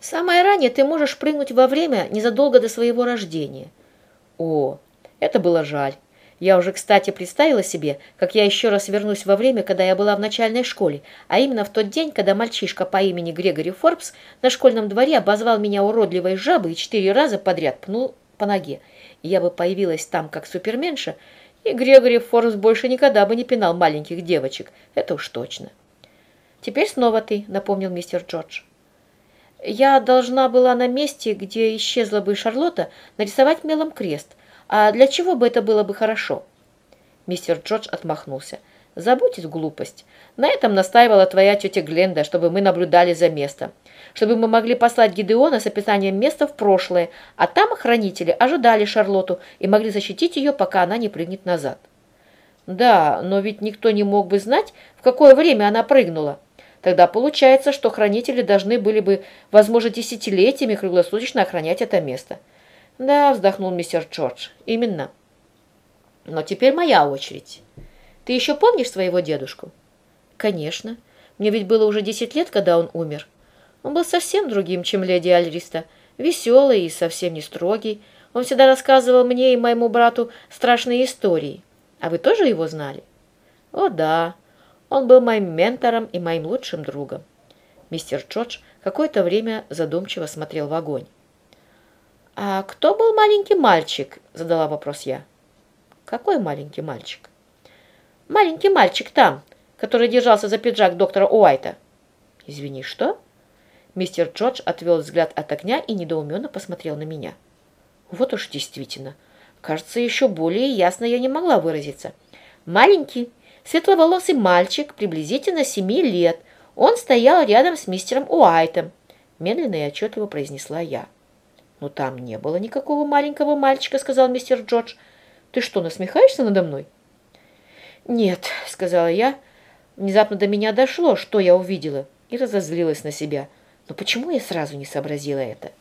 Самое ранее ты можешь прыгнуть во время незадолго до своего рождения. О, это было жаль. Я уже, кстати, представила себе, как я еще раз вернусь во время, когда я была в начальной школе, а именно в тот день, когда мальчишка по имени Грегори Форбс на школьном дворе обозвал меня уродливой жабой и четыре раза подряд пнул по ноге. И я бы появилась там как суперменша, и Грегори Форбс больше никогда бы не пинал маленьких девочек. Это уж точно. «Теперь снова ты», — напомнил мистер Джордж. «Я должна была на месте, где исчезла бы Шарлотта, нарисовать мелом крест. А для чего бы это было бы хорошо?» Мистер Джордж отмахнулся. «Забудь эту глупость. На этом настаивала твоя тетя Гленда, чтобы мы наблюдали за местом. Чтобы мы могли послать Гидеона с описанием места в прошлое, а там хранители ожидали Шарлотту и могли защитить ее, пока она не прыгнет назад». «Да, но ведь никто не мог бы знать, в какое время она прыгнула. Тогда получается, что хранители должны были бы, возможно, десятилетиями круглосуточно охранять это место». «Да», — вздохнул мистер Джордж, — «именно». «Но теперь моя очередь. Ты еще помнишь своего дедушку?» «Конечно. Мне ведь было уже десять лет, когда он умер. Он был совсем другим, чем леди Альриста, веселый и совсем не строгий. Он всегда рассказывал мне и моему брату страшные истории. А вы тоже его знали?» «О, да. Он был моим ментором и моим лучшим другом». Мистер Джордж какое-то время задумчиво смотрел в огонь. «А кто был маленький мальчик?» – задала вопрос я. «Какой маленький мальчик?» «Маленький мальчик там, который держался за пиджак доктора Уайта». «Извини, что?» Мистер Джордж отвел взгляд от огня и недоуменно посмотрел на меня. «Вот уж действительно. Кажется, еще более ясно я не могла выразиться. Маленький, светловолосый мальчик, приблизительно семи лет. Он стоял рядом с мистером Уайтом», – медленно и отчетливо произнесла я. «Но там не было никакого маленького мальчика», — сказал мистер Джордж. «Ты что, насмехаешься надо мной?» «Нет», — сказала я. Внезапно до меня дошло, что я увидела, и разозлилась на себя. Но почему я сразу не сообразила это?»